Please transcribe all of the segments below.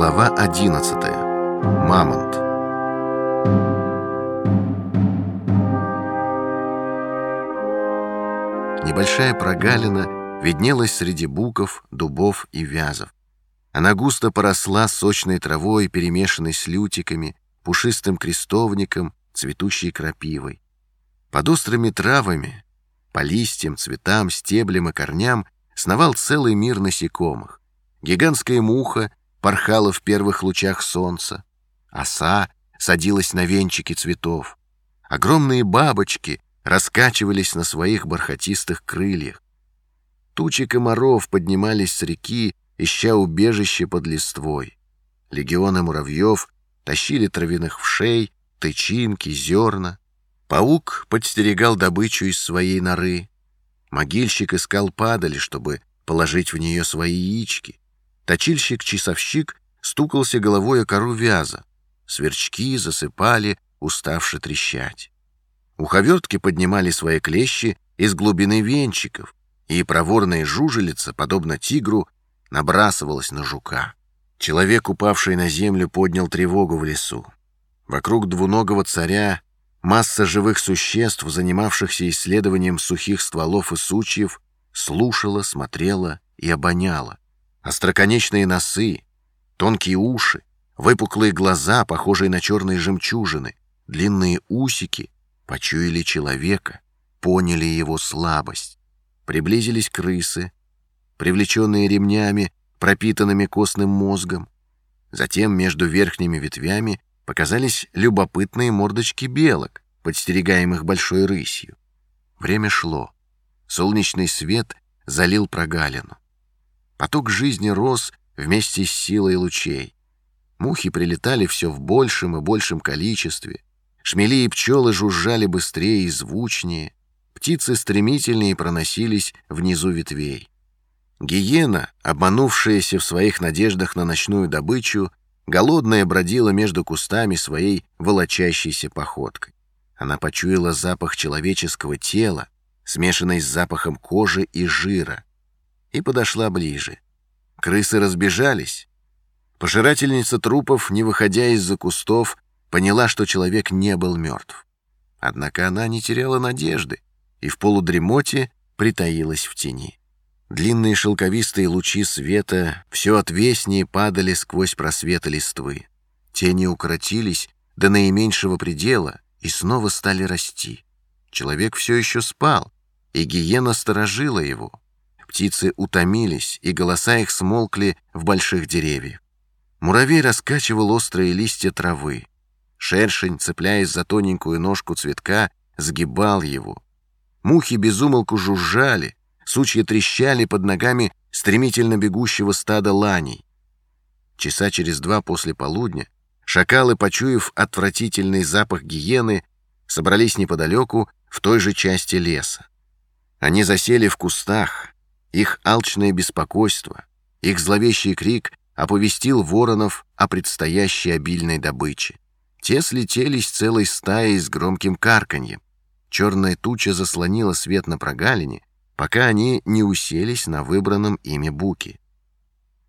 Глава 11. Мамонт. Небольшая прогалина виднелась среди буков, дубов и вязов. Она густо поросла сочной травой, перемешанной с лютиками, пушистым крестовником, цветущей крапивой. Под острыми травами, по листьям, цветам, стеблям и корням сновал целый мир насекомых. Гигантская муха порхала в первых лучах солнца. Оса садилась на венчики цветов. Огромные бабочки раскачивались на своих бархатистых крыльях. Тучи комаров поднимались с реки, ища убежище под листвой. Легионы муравьев тащили травяных вшей, тычинки, зерна. Паук подстерегал добычу из своей норы. Могильщик искал падали, чтобы положить в нее свои яички. Точильщик-часовщик стукался головой о кору вяза. Сверчки засыпали, уставши трещать. Уховертки поднимали свои клещи из глубины венчиков, и проворная жужелица, подобно тигру, набрасывалась на жука. Человек, упавший на землю, поднял тревогу в лесу. Вокруг двуногого царя масса живых существ, занимавшихся исследованием сухих стволов и сучьев, слушала, смотрела и обоняла. Остроконечные носы, тонкие уши, выпуклые глаза, похожие на черные жемчужины, длинные усики почуяли человека, поняли его слабость. Приблизились крысы, привлеченные ремнями, пропитанными костным мозгом. Затем между верхними ветвями показались любопытные мордочки белок, подстерегаемых большой рысью. Время шло. Солнечный свет залил прогалину. Поток жизни рос вместе с силой лучей. Мухи прилетали все в большем и большем количестве. Шмели и пчелы жужжали быстрее и звучнее. Птицы стремительнее проносились внизу ветвей. Гиена, обманувшаяся в своих надеждах на ночную добычу, голодная бродила между кустами своей волочащейся походкой. Она почуяла запах человеческого тела, смешанный с запахом кожи и жира, и подошла ближе. Крысы разбежались. Пожирательница трупов, не выходя из-за кустов, поняла, что человек не был мертв. Однако она не теряла надежды и в полудремоте притаилась в тени. Длинные шелковистые лучи света все отвеснее падали сквозь просветы листвы. Тени укоротились до наименьшего предела и снова стали расти. Человек все еще спал, и гиена сторожила его. Птицы утомились, и голоса их смолкли в больших деревьях. Муравей раскачивал острые листья травы. Шершень, цепляясь за тоненькую ножку цветка, сгибал его. Мухи безумолку жужжали, сучья трещали под ногами стремительно бегущего стада ланей. Часа через два после полудня шакалы, почуяв отвратительный запах гиены, собрались неподалеку в той же части леса. Они засели в кустах, их алчное беспокойство, их зловещий крик оповестил воронов о предстоящей обильной добыче. Те слетелись целой стаей с громким карканьем. Черная туча заслонила свет на прогалине, пока они не уселись на выбранном ими буке.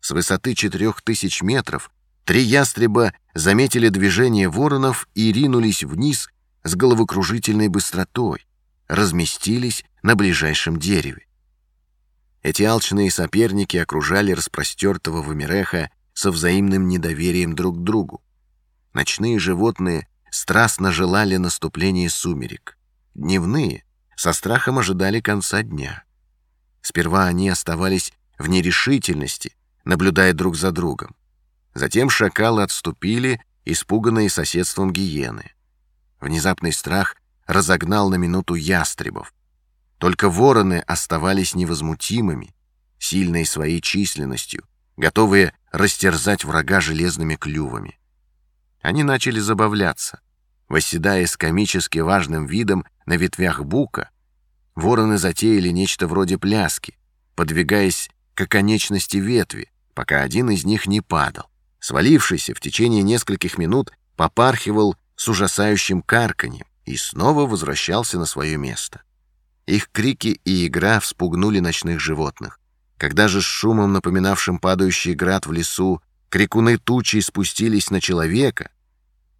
С высоты четырех тысяч метров три ястреба заметили движение воронов и ринулись вниз с головокружительной быстротой, разместились на ближайшем дереве. Эти алчные соперники окружали распростертого Вамиреха со взаимным недоверием друг к другу. Ночные животные страстно желали наступления сумерек. Дневные со страхом ожидали конца дня. Сперва они оставались в нерешительности, наблюдая друг за другом. Затем шакалы отступили, испуганные соседством гиены. Внезапный страх разогнал на минуту ястребов. Только вороны оставались невозмутимыми, сильные своей численностью, готовые растерзать врага железными клювами. Они начали забавляться. Восседая с комически важным видом на ветвях бука, вороны затеяли нечто вроде пляски, подвигаясь к оконечности ветви, пока один из них не падал. Свалившийся в течение нескольких минут попархивал с ужасающим карканьем и снова возвращался на свое место. Их крики и игра вспугнули ночных животных. Когда же с шумом, напоминавшим падающий град в лесу, крикуны тучи спустились на человека,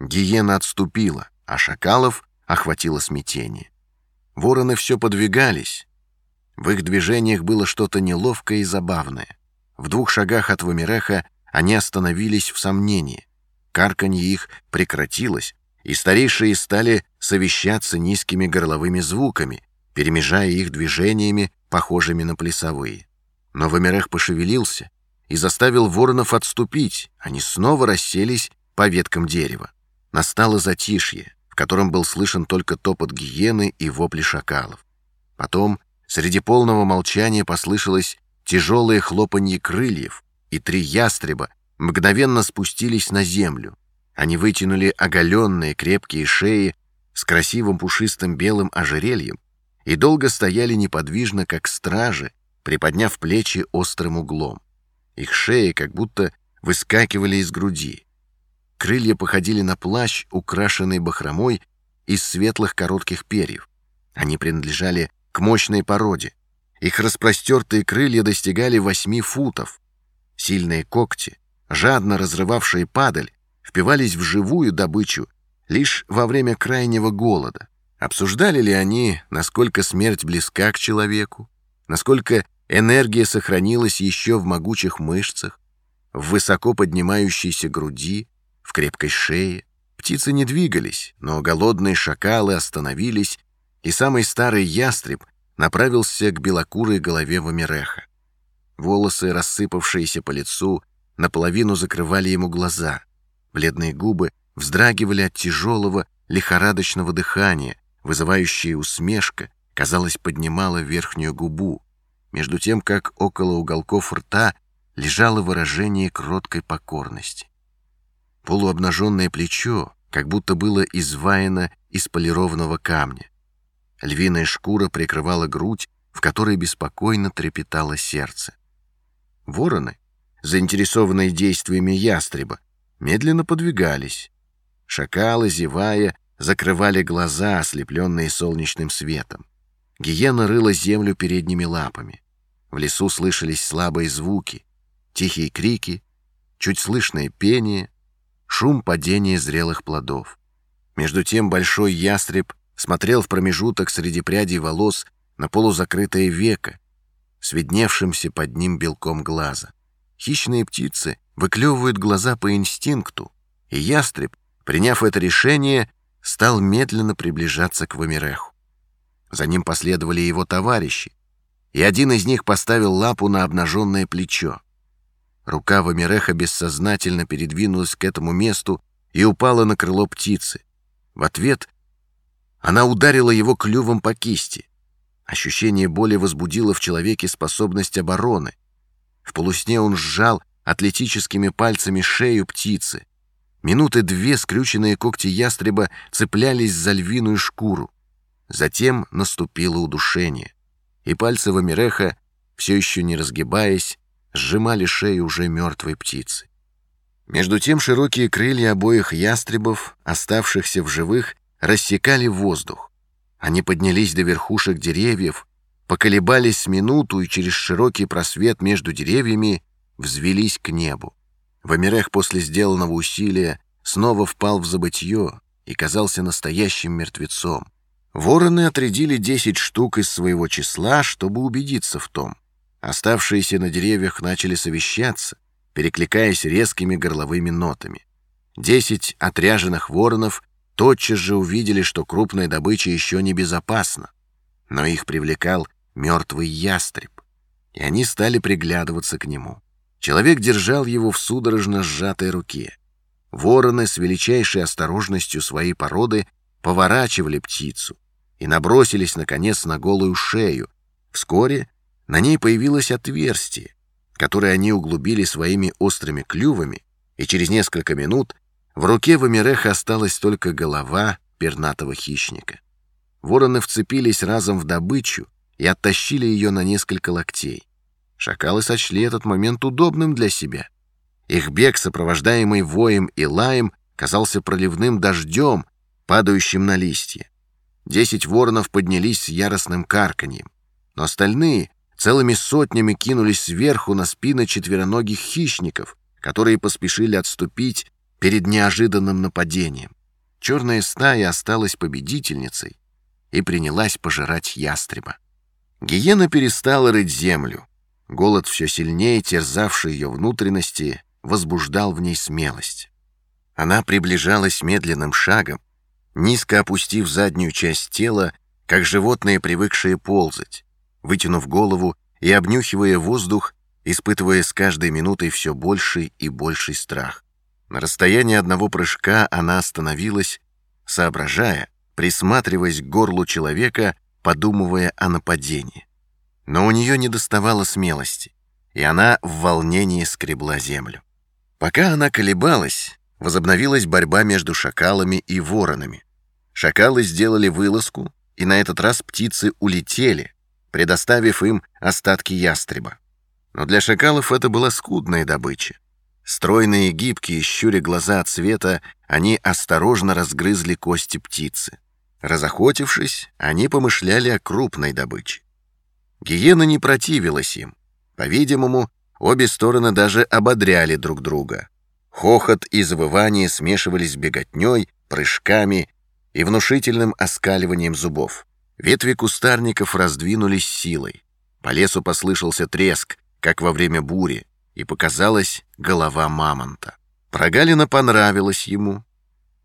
гиена отступила, а шакалов охватило смятение. Вороны все подвигались. В их движениях было что-то неловкое и забавное. В двух шагах от Вамиреха они остановились в сомнении. Карканье их прекратилось, и старейшие стали совещаться низкими горловыми звуками, перемежая их движениями, похожими на плясовые. Но Вамирех пошевелился и заставил воронов отступить, они снова расселись по веткам дерева. Настало затишье, в котором был слышен только топот гиены и вопли шакалов. Потом, среди полного молчания, послышалось тяжелое хлопанье крыльев, и три ястреба мгновенно спустились на землю. Они вытянули оголенные крепкие шеи с красивым пушистым белым ожерельем и долго стояли неподвижно, как стражи, приподняв плечи острым углом. Их шеи как будто выскакивали из груди. Крылья походили на плащ, украшенный бахромой из светлых коротких перьев. Они принадлежали к мощной породе. Их распростертые крылья достигали восьми футов. Сильные когти, жадно разрывавшие падаль, впивались в живую добычу лишь во время крайнего голода. Обсуждали ли они, насколько смерть близка к человеку, насколько энергия сохранилась еще в могучих мышцах, в высоко поднимающейся груди, в крепкой шее. Птицы не двигались, но голодные шакалы остановились, и самый старый ястреб направился к белокурой голове Вамиреха. Волосы, рассыпавшиеся по лицу, наполовину закрывали ему глаза. Бледные губы вздрагивали от тяжелого, лихорадочного дыхания, вызывающая усмешка, казалось, поднимала верхнюю губу, между тем, как около уголков рта лежало выражение кроткой покорности. Полуобнаженное плечо как будто было изваяно из полированного камня. Львиная шкура прикрывала грудь, в которой беспокойно трепетало сердце. Вороны, заинтересованные действиями ястреба, медленно подвигались. Шакалы, зевая, закрывали глаза, ослепленные солнечным светом. Гиена рыла землю передними лапами. В лесу слышались слабые звуки, тихие крики, чуть слышное пение, шум падения зрелых плодов. Между тем большой ястреб смотрел в промежуток среди прядей волос на полузакрытое веко, с видневшимся под ним белком глаза. Хищные птицы выклевывают глаза по инстинкту, и ястреб, приняв это решение, стал медленно приближаться к Вамиреху. За ним последовали его товарищи, и один из них поставил лапу на обнаженное плечо. Рука Вамиреха бессознательно передвинулась к этому месту и упала на крыло птицы. В ответ она ударила его клювом по кисти. Ощущение боли возбудило в человеке способность обороны. В полусне он сжал атлетическими пальцами шею птицы. Минуты две скрюченные когти ястреба цеплялись за львиную шкуру. Затем наступило удушение, и пальцы Вамиреха, все еще не разгибаясь, сжимали шею уже мертвой птицы. Между тем широкие крылья обоих ястребов, оставшихся в живых, рассекали воздух. Они поднялись до верхушек деревьев, поколебались минуту и через широкий просвет между деревьями взвелись к небу. Вамирех после сделанного усилия снова впал в забытье и казался настоящим мертвецом. Вороны отрядили десять штук из своего числа, чтобы убедиться в том. Оставшиеся на деревьях начали совещаться, перекликаясь резкими горловыми нотами. Десять отряженных воронов тотчас же увидели, что крупная добыча еще не безопасна, но их привлекал мертвый ястреб, и они стали приглядываться к нему. Человек держал его в судорожно сжатой руке. Вороны с величайшей осторожностью своей породы поворачивали птицу и набросились, наконец, на голую шею. Вскоре на ней появилось отверстие, которое они углубили своими острыми клювами, и через несколько минут в руке Вамиреха осталась только голова пернатого хищника. Вороны вцепились разом в добычу и оттащили ее на несколько локтей. Шакалы сочли этот момент удобным для себя. Их бег, сопровождаемый воем и лаем, казался проливным дождем, падающим на листья. Десять воронов поднялись с яростным карканьем, но остальные целыми сотнями кинулись сверху на спины четвероногих хищников, которые поспешили отступить перед неожиданным нападением. Черная стая осталась победительницей и принялась пожирать ястреба. Гиена перестала рыть землю. Голод все сильнее, терзавший ее внутренности, возбуждал в ней смелость. Она приближалась медленным шагом, низко опустив заднюю часть тела, как животные, привыкшие ползать, вытянув голову и обнюхивая воздух, испытывая с каждой минутой все больший и больший страх. На расстоянии одного прыжка она остановилась, соображая, присматриваясь к горлу человека, подумывая о нападении. Но у нее не доставало смелости, и она в волнении скребла землю. Пока она колебалась, возобновилась борьба между шакалами и воронами. Шакалы сделали вылазку, и на этот раз птицы улетели, предоставив им остатки ястреба. Но для шакалов это была скудная добыча. Стройные и гибкие, щуря глаза от света, они осторожно разгрызли кости птицы. Разохотившись, они помышляли о крупной добыче. Гиена не противилась им. По-видимому, обе стороны даже ободряли друг друга. Хохот и завывание смешивались с беготней, прыжками и внушительным оскаливанием зубов. Ветви кустарников раздвинулись силой. По лесу послышался треск, как во время бури, и показалась голова мамонта. Прогалина понравилась ему,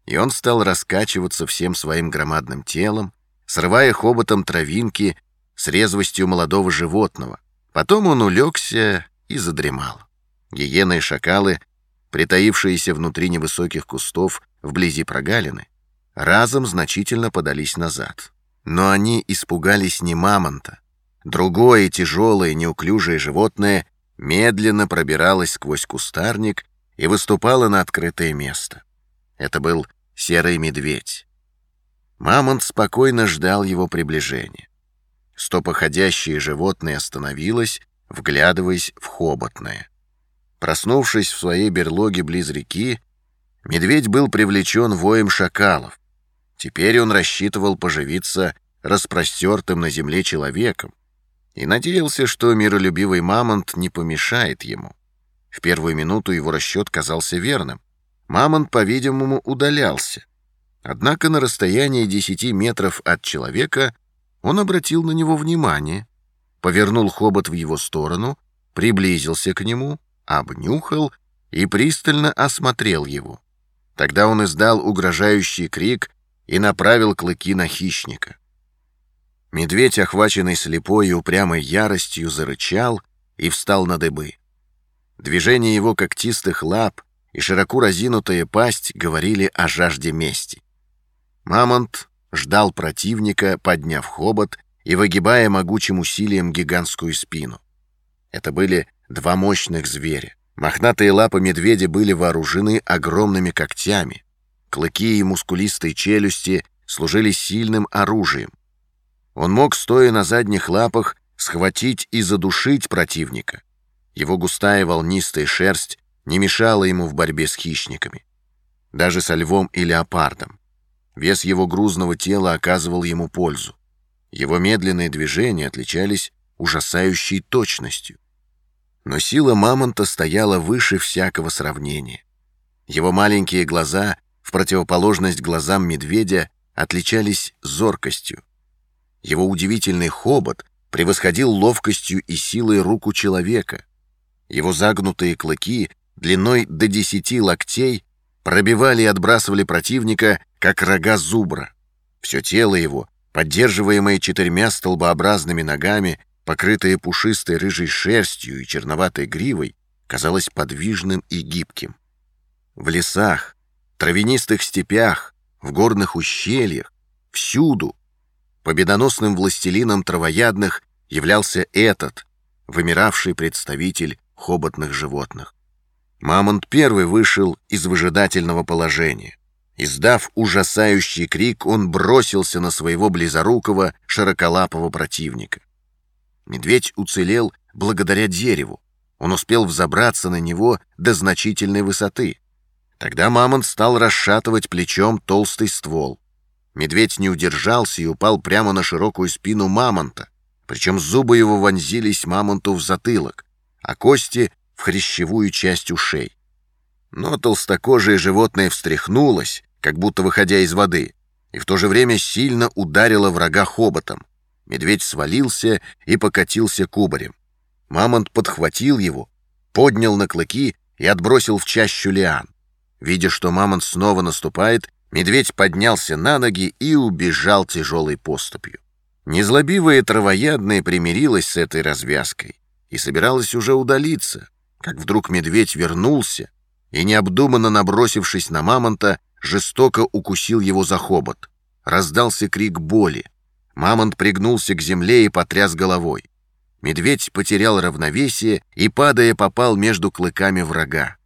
и он стал раскачиваться всем своим громадным телом, срывая хоботом травинки с резвостью молодого животного. Потом он улегся и задремал. Гиены и шакалы, притаившиеся внутри невысоких кустов вблизи прогалины, разом значительно подались назад. Но они испугались не мамонта, Другое тяжелое, неуклюжее животное медленно пробиралось сквозь кустарник и выступало на открытое место. Это был серый медведь. Мамонт спокойно ждал его приближения. Стопоходящее животное остановилось, вглядываясь в хоботное. Проснувшись в своей берлоге близ реки, медведь был привлечен воем шакалов. Теперь он рассчитывал поживиться распростертым на земле человеком, и надеялся, что миролюбивый мамонт не помешает ему. В первую минуту его расчет казался верным. Мамонт, по-видимому, удалялся. Однако на расстоянии десяти метров от человека он обратил на него внимание, повернул хобот в его сторону, приблизился к нему, обнюхал и пристально осмотрел его. Тогда он издал угрожающий крик и направил клыки на хищника. Медведь, охваченный слепой и упрямой яростью, зарычал и встал на дыбы. Движение его когтистых лап и широко разинутая пасть говорили о жажде мести. Мамонт ждал противника, подняв хобот и выгибая могучим усилием гигантскую спину. Это были два мощных зверя. Мохнатые лапы медведя были вооружены огромными когтями. Клыки и мускулистые челюсти служили сильным оружием. Он мог, стоя на задних лапах, схватить и задушить противника. Его густая волнистая шерсть не мешала ему в борьбе с хищниками. Даже со львом и леопардом. Вес его грузного тела оказывал ему пользу. Его медленные движения отличались ужасающей точностью. Но сила мамонта стояла выше всякого сравнения. Его маленькие глаза, в противоположность глазам медведя, отличались зоркостью. Его удивительный хобот превосходил ловкостью и силой руку человека. Его загнутые клыки, длиной до десяти локтей, пробивали и отбрасывали противника, как рога зубра. Все тело его, поддерживаемое четырьмя столбообразными ногами, покрытое пушистой рыжей шерстью и черноватой гривой, казалось подвижным и гибким. В лесах, травянистых степях, в горных ущельях, всюду Победоносным властелином травоядных являлся этот, вымиравший представитель хоботных животных. Мамонт первый вышел из выжидательного положения. Издав ужасающий крик, он бросился на своего близорукого, широколапого противника. Медведь уцелел благодаря дереву. Он успел взобраться на него до значительной высоты. Тогда мамонт стал расшатывать плечом толстый ствол. Медведь не удержался и упал прямо на широкую спину мамонта, причем зубы его вонзились мамонту в затылок, а кости — в хрящевую часть ушей. Но толстокожее животное встряхнулось, как будто выходя из воды, и в то же время сильно ударило врага хоботом. Медведь свалился и покатился кубарем. Мамонт подхватил его, поднял на клыки и отбросил в чащу лиан. Видя, что мамонт снова наступает, медведь поднялся на ноги и убежал тяжелой поступью. Незлобивая травоядная примирилась с этой развязкой и собиралась уже удалиться, как вдруг медведь вернулся и, необдуманно набросившись на мамонта, жестоко укусил его за хобот. Раздался крик боли. Мамонт пригнулся к земле и потряс головой. Медведь потерял равновесие и, падая, попал между клыками врага.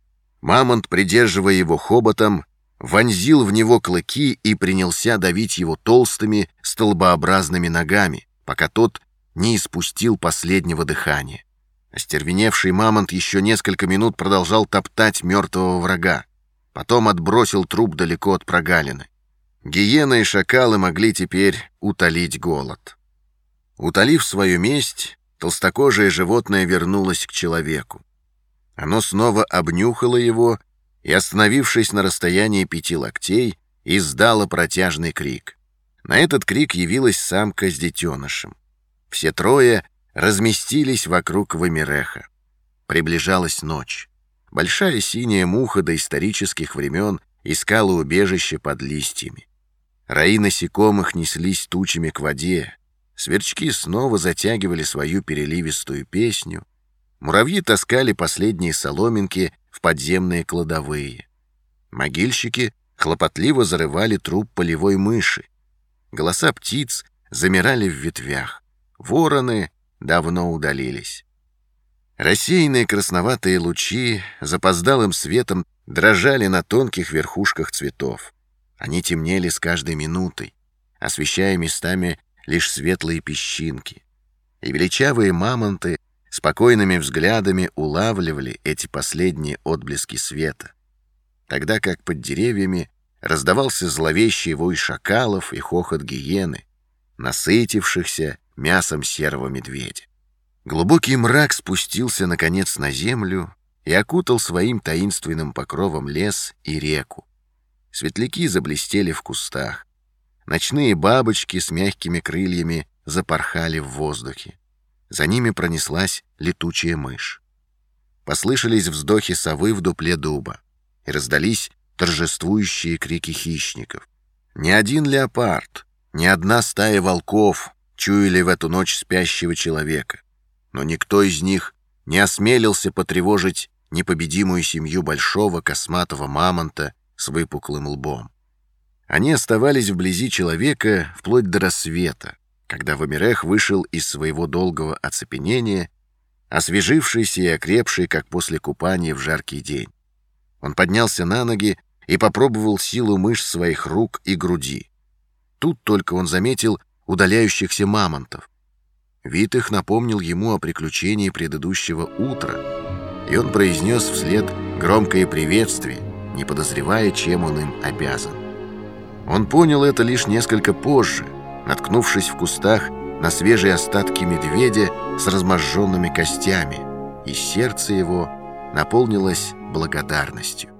Мамонт, придерживая его хоботом, вонзил в него клыки и принялся давить его толстыми, столбообразными ногами, пока тот не испустил последнего дыхания. Остервеневший мамонт еще несколько минут продолжал топтать мертвого врага. Потом отбросил труп далеко от прогалины. Гиены и шакалы могли теперь утолить голод. Утолив свою месть, толстокожее животное вернулось к человеку. Оно снова обнюхало его и, остановившись на расстоянии пяти локтей, издало протяжный крик. На этот крик явилась самка с детенышем. Все трое разместились вокруг Вамиреха. Приближалась ночь. Большая синяя муха до исторических времен искала убежище под листьями. Раи насекомых неслись тучами к воде. Сверчки снова затягивали свою переливистую песню. Муравьи таскали последние соломинки в подземные кладовые. Могильщики хлопотливо зарывали труп полевой мыши. Голоса птиц замирали в ветвях. Вороны давно удалились. Рассеянные красноватые лучи запоздалым светом дрожали на тонких верхушках цветов. Они темнели с каждой минутой, освещая местами лишь светлые песчинки. И величавые мамонты спокойными взглядами улавливали эти последние отблески света, тогда как под деревьями раздавался зловещий вой шакалов и хохот гиены, насытившихся мясом серого медведя. Глубокий мрак спустился, наконец, на землю и окутал своим таинственным покровом лес и реку. Светляки заблестели в кустах. Ночные бабочки с мягкими крыльями запорхали в воздухе. За ними пронеслась летучая мышь. Послышались вздохи совы в дупле дуба, и раздались торжествующие крики хищников. Ни один леопард, ни одна стая волков чуяли в эту ночь спящего человека но никто из них не осмелился потревожить непобедимую семью большого косматого мамонта с выпуклым лбом. Они оставались вблизи человека вплоть до рассвета, когда Вамирех вышел из своего долгого оцепенения, освежившийся и окрепший, как после купания в жаркий день. Он поднялся на ноги и попробовал силу мышц своих рук и груди. Тут только он заметил удаляющихся мамонтов. Вид их напомнил ему о приключении предыдущего утра, и он произнес вслед громкое приветствие, не подозревая, чем он им обязан. Он понял это лишь несколько позже, наткнувшись в кустах на свежие остатки медведя с разможженными костями, и сердце его наполнилось благодарностью.